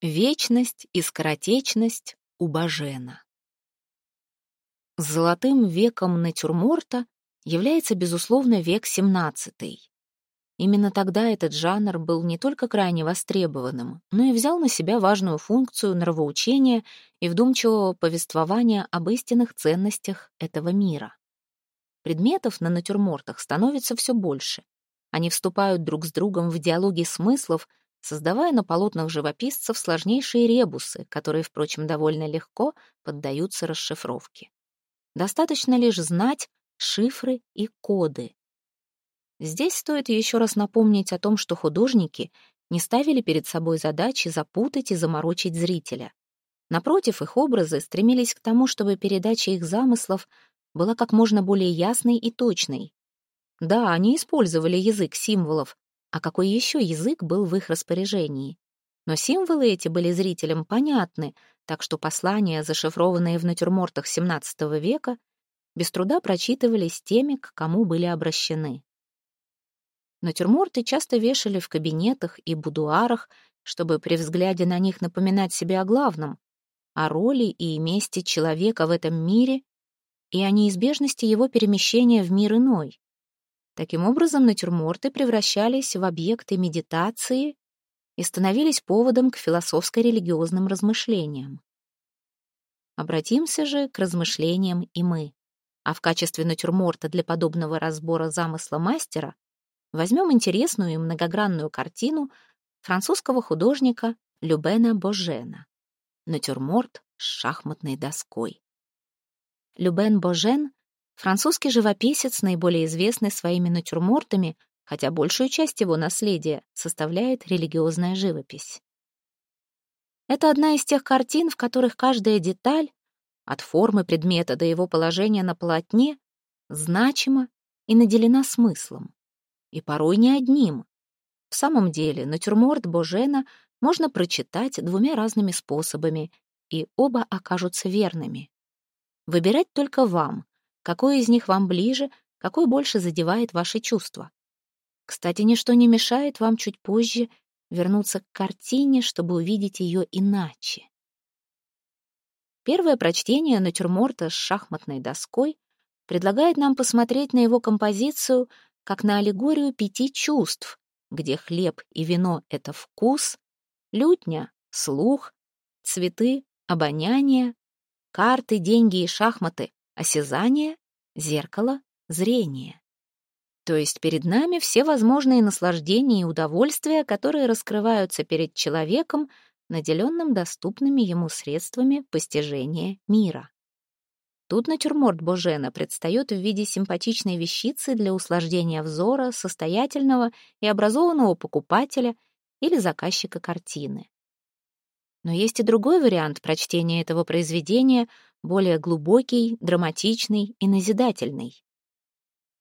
Вечность и скоротечность у Бажена. Золотым веком натюрморта является, безусловно, век XVII. Именно тогда этот жанр был не только крайне востребованным, но и взял на себя важную функцию нравоучения и вдумчивого повествования об истинных ценностях этого мира. Предметов на натюрмортах становится все больше. Они вступают друг с другом в диалоги смыслов, создавая на полотнах живописцев сложнейшие ребусы, которые, впрочем, довольно легко поддаются расшифровке. Достаточно лишь знать шифры и коды. Здесь стоит еще раз напомнить о том, что художники не ставили перед собой задачи запутать и заморочить зрителя. Напротив, их образы стремились к тому, чтобы передача их замыслов была как можно более ясной и точной. Да, они использовали язык символов, а какой еще язык был в их распоряжении. Но символы эти были зрителям понятны, так что послания, зашифрованные в натюрмортах XVII века, без труда прочитывались теми, к кому были обращены. Натюрморты часто вешали в кабинетах и будуарах, чтобы при взгляде на них напоминать себе о главном, о роли и месте человека в этом мире и о неизбежности его перемещения в мир иной. Таким образом, натюрморты превращались в объекты медитации и становились поводом к философско-религиозным размышлениям. Обратимся же к размышлениям и мы, а в качестве натюрморта для подобного разбора замысла мастера возьмем интересную и многогранную картину французского художника Любена Божена «Натюрморт с шахматной доской». Любен Божен Французский живописец, наиболее известный своими натюрмортами, хотя большую часть его наследия составляет религиозная живопись. Это одна из тех картин, в которых каждая деталь, от формы предмета до его положения на полотне, значима и наделена смыслом. И порой не одним. В самом деле, натюрморт Божена можно прочитать двумя разными способами, и оба окажутся верными. Выбирать только вам, какой из них вам ближе, какой больше задевает ваши чувства. Кстати, ничто не мешает вам чуть позже вернуться к картине, чтобы увидеть ее иначе. Первое прочтение натюрморта с шахматной доской предлагает нам посмотреть на его композицию как на аллегорию пяти чувств, где хлеб и вино — это вкус, лютня — слух, цветы — обоняние, карты, деньги и шахматы осязание, зеркало, зрение. То есть перед нами все возможные наслаждения и удовольствия, которые раскрываются перед человеком, наделенным доступными ему средствами постижения мира. Тут натюрморт Божена предстает в виде симпатичной вещицы для услаждения взора состоятельного и образованного покупателя или заказчика картины. Но есть и другой вариант прочтения этого произведения, более глубокий, драматичный и назидательный.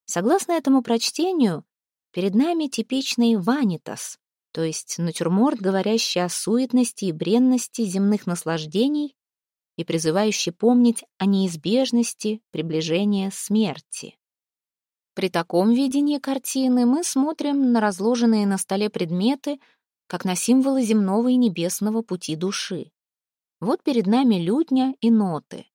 Согласно этому прочтению, перед нами типичный ванитас, то есть натюрморт, говорящий о суетности и бренности земных наслаждений и призывающий помнить о неизбежности приближения смерти. При таком видении картины мы смотрим на разложенные на столе предметы, как на символы земного и небесного пути души. Вот перед нами лютня и ноты.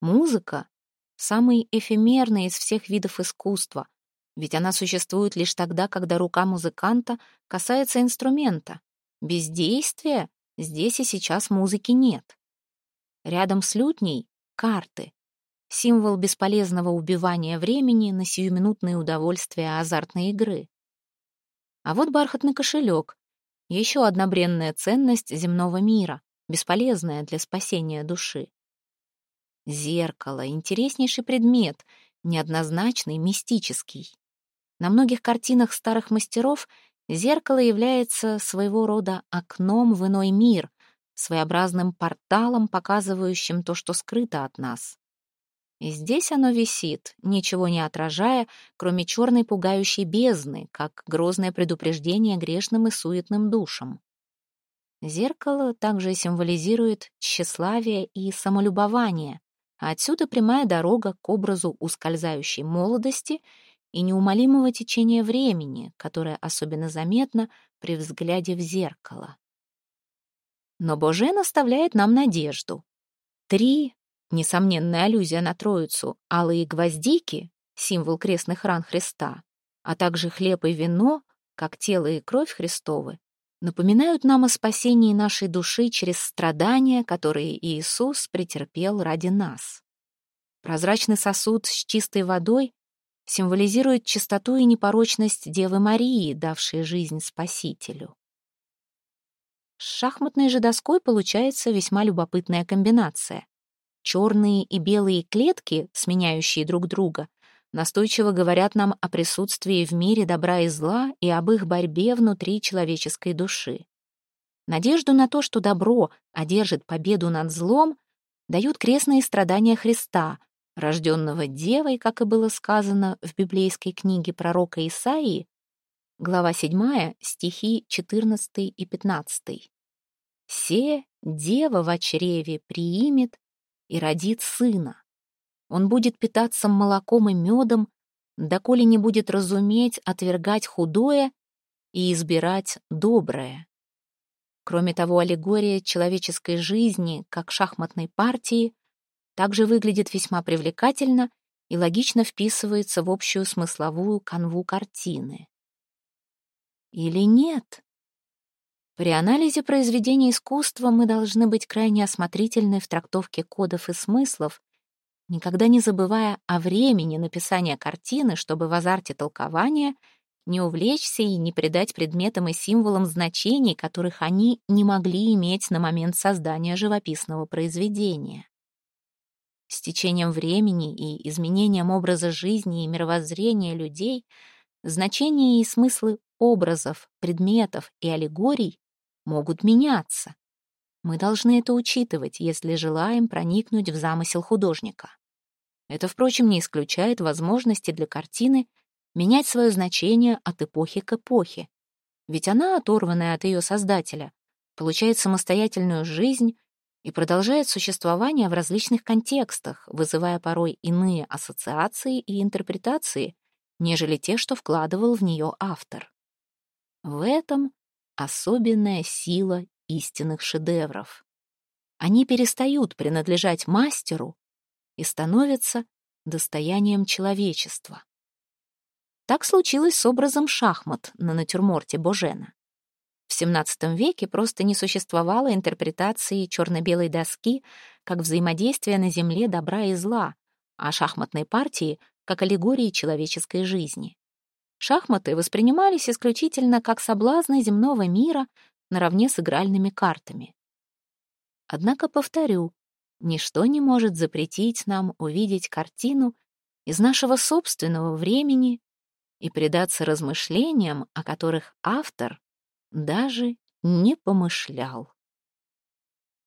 Музыка — самый эфемерный из всех видов искусства, ведь она существует лишь тогда, когда рука музыканта касается инструмента. Без действия здесь и сейчас музыки нет. Рядом с лютней — карты, символ бесполезного убивания времени на сиюминутные удовольствия азартной игры. А вот бархатный кошелек — еще одна бренная ценность земного мира, бесполезная для спасения души. Зеркало — интереснейший предмет, неоднозначный, мистический. На многих картинах старых мастеров зеркало является своего рода окном в иной мир, своеобразным порталом, показывающим то, что скрыто от нас. И здесь оно висит, ничего не отражая, кроме черной пугающей бездны, как грозное предупреждение грешным и суетным душам. Зеркало также символизирует тщеславие и самолюбование, а отсюда прямая дорога к образу ускользающей молодости и неумолимого течения времени, которое особенно заметно при взгляде в зеркало. Но Божен оставляет нам надежду. Три, несомненная аллюзия на Троицу, алые гвоздики, символ крестных ран Христа, а также хлеб и вино, как тело и кровь Христовы, напоминают нам о спасении нашей души через страдания, которые Иисус претерпел ради нас. Прозрачный сосуд с чистой водой символизирует чистоту и непорочность Девы Марии, давшей жизнь Спасителю. С шахматной же доской получается весьма любопытная комбинация. Черные и белые клетки, сменяющие друг друга, настойчиво говорят нам о присутствии в мире добра и зла и об их борьбе внутри человеческой души. Надежду на то, что добро одержит победу над злом, дают крестные страдания Христа, рожденного Девой, как и было сказано в библейской книге пророка Исаии, глава 7, стихи 14 и 15. «Се Дева в чреве приимет и родит сына. Он будет питаться молоком и медом, доколе не будет разуметь отвергать худое и избирать доброе. Кроме того, аллегория человеческой жизни, как шахматной партии, также выглядит весьма привлекательно и логично вписывается в общую смысловую канву картины. Или нет? При анализе произведения искусства мы должны быть крайне осмотрительны в трактовке кодов и смыслов, никогда не забывая о времени написания картины, чтобы в азарте толкования не увлечься и не придать предметам и символам значений, которых они не могли иметь на момент создания живописного произведения. С течением времени и изменением образа жизни и мировоззрения людей значения и смыслы образов, предметов и аллегорий могут меняться. Мы должны это учитывать, если желаем проникнуть в замысел художника. Это, впрочем, не исключает возможности для картины менять свое значение от эпохи к эпохе. Ведь она, оторванная от ее создателя, получает самостоятельную жизнь и продолжает существование в различных контекстах, вызывая порой иные ассоциации и интерпретации, нежели те, что вкладывал в нее автор. В этом особенная сила истинных шедевров. Они перестают принадлежать мастеру и становятся достоянием человечества. Так случилось с образом шахмат на натюрморте Божена. В XVII веке просто не существовало интерпретации черно-белой доски как взаимодействия на Земле добра и зла, а шахматной партии как аллегории человеческой жизни. Шахматы воспринимались исключительно как соблазны земного мира наравне с игральными картами. Однако, повторю, ничто не может запретить нам увидеть картину из нашего собственного времени и предаться размышлениям, о которых автор даже не помышлял.